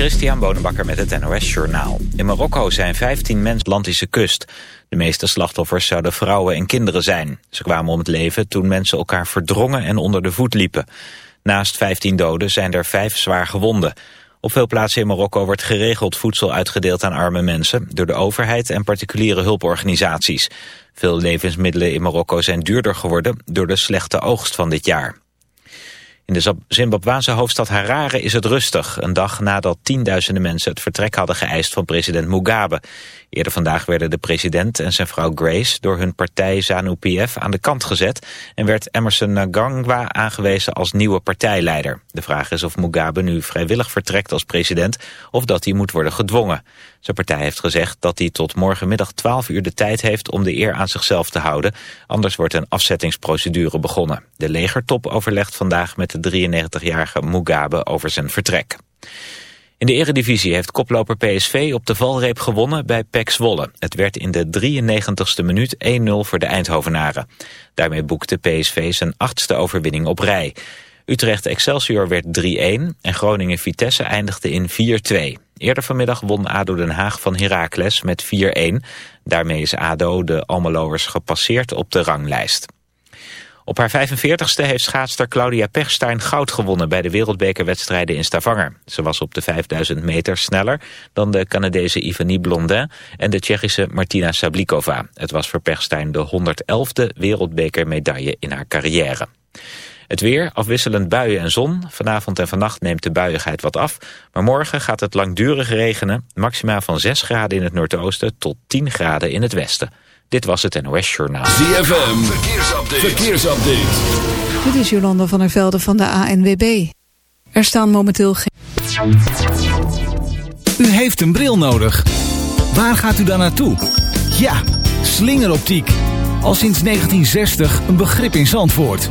Christian Bonenbakker met het NOS Journaal. In Marokko zijn 15 mensen Atlantische kust. De meeste slachtoffers zouden vrouwen en kinderen zijn. Ze kwamen om het leven toen mensen elkaar verdrongen en onder de voet liepen. Naast 15 doden zijn er vijf zwaar gewonden. Op veel plaatsen in Marokko wordt geregeld voedsel uitgedeeld aan arme mensen... door de overheid en particuliere hulporganisaties. Veel levensmiddelen in Marokko zijn duurder geworden... door de slechte oogst van dit jaar. In de Zimbabwaanse hoofdstad Harare is het rustig, een dag nadat tienduizenden mensen het vertrek hadden geëist van president Mugabe. Eerder vandaag werden de president en zijn vrouw Grace door hun partij ZANU-PF aan de kant gezet en werd Emerson Nagangwa aangewezen als nieuwe partijleider. De vraag is of Mugabe nu vrijwillig vertrekt als president of dat hij moet worden gedwongen. Zijn partij heeft gezegd dat hij tot morgenmiddag 12 uur de tijd heeft om de eer aan zichzelf te houden, anders wordt een afzettingsprocedure begonnen. De legertop overlegt vandaag met de 93-jarige Mugabe over zijn vertrek. In de eredivisie heeft koploper PSV op de valreep gewonnen bij PEC Zwolle. Het werd in de 93ste minuut 1-0 voor de Eindhovenaren. Daarmee boekte PSV zijn achtste overwinning op rij. Utrecht Excelsior werd 3-1 en Groningen Vitesse eindigde in 4-2. Eerder vanmiddag won ADO Den Haag van Heracles met 4-1. Daarmee is ADO de Almeloers gepasseerd op de ranglijst. Op haar 45ste heeft schaatster Claudia Pechstein goud gewonnen bij de wereldbekerwedstrijden in Stavanger. Ze was op de 5000 meter sneller dan de Canadese Ivanie Blondin en de Tsjechische Martina Sablikova. Het was voor Pechstein de 111e wereldbekermedaille in haar carrière. Het weer, afwisselend buien en zon. Vanavond en vannacht neemt de buiigheid wat af. Maar morgen gaat het langdurig regenen. Maximaal van 6 graden in het noordoosten tot 10 graden in het westen. Dit was het NOS Journaal. ZFM, verkeersupdate. verkeersupdate. Dit is Jolanda van der Velde van de ANWB. Er staan momenteel geen... U heeft een bril nodig. Waar gaat u dan naartoe? Ja, slingeroptiek. Al sinds 1960 een begrip in Zandvoort.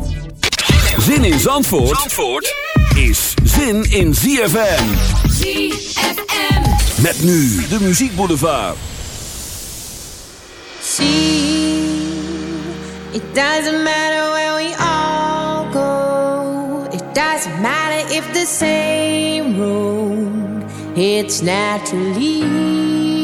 Zin in Zandvoort, Zandvoort is zin in ZFM. ZFM. Met nu de Muziek Boulevard. See, it doesn't matter where we all go. It doesn't matter if the same road. It's naturally.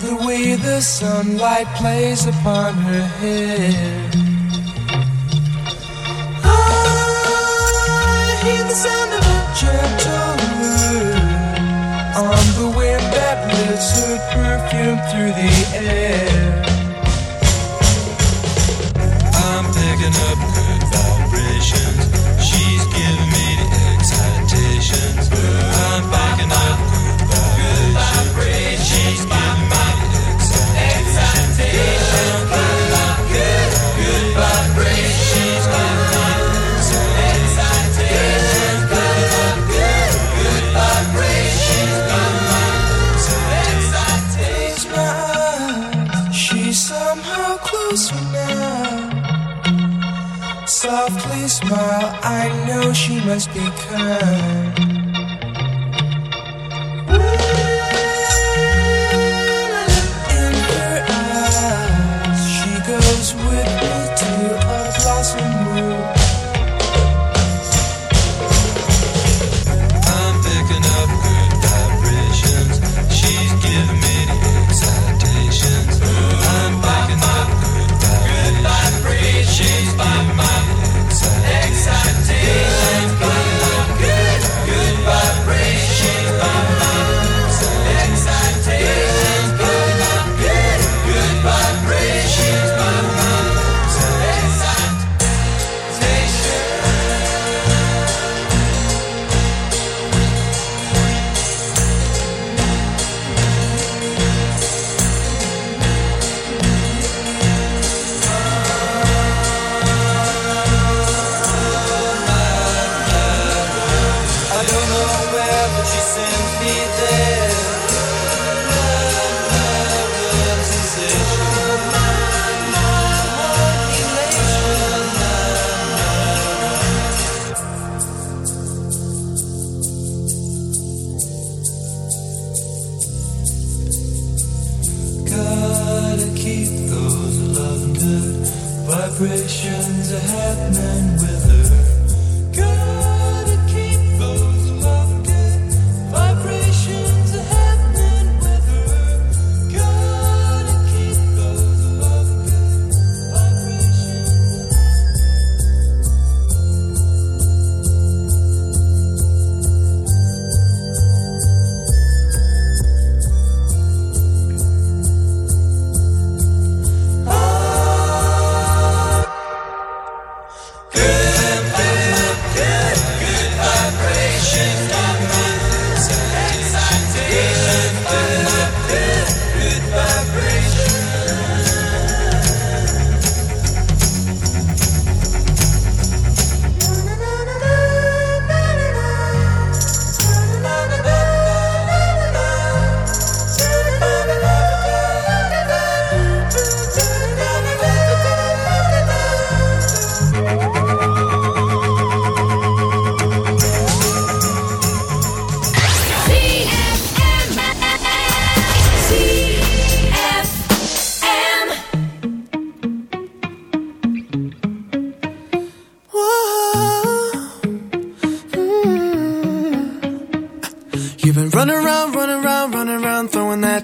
the way the sunlight plays upon her hair. I hear the sound of a gentle wind on the wind that lifts her perfume through the air. I'm picking up. must be kind.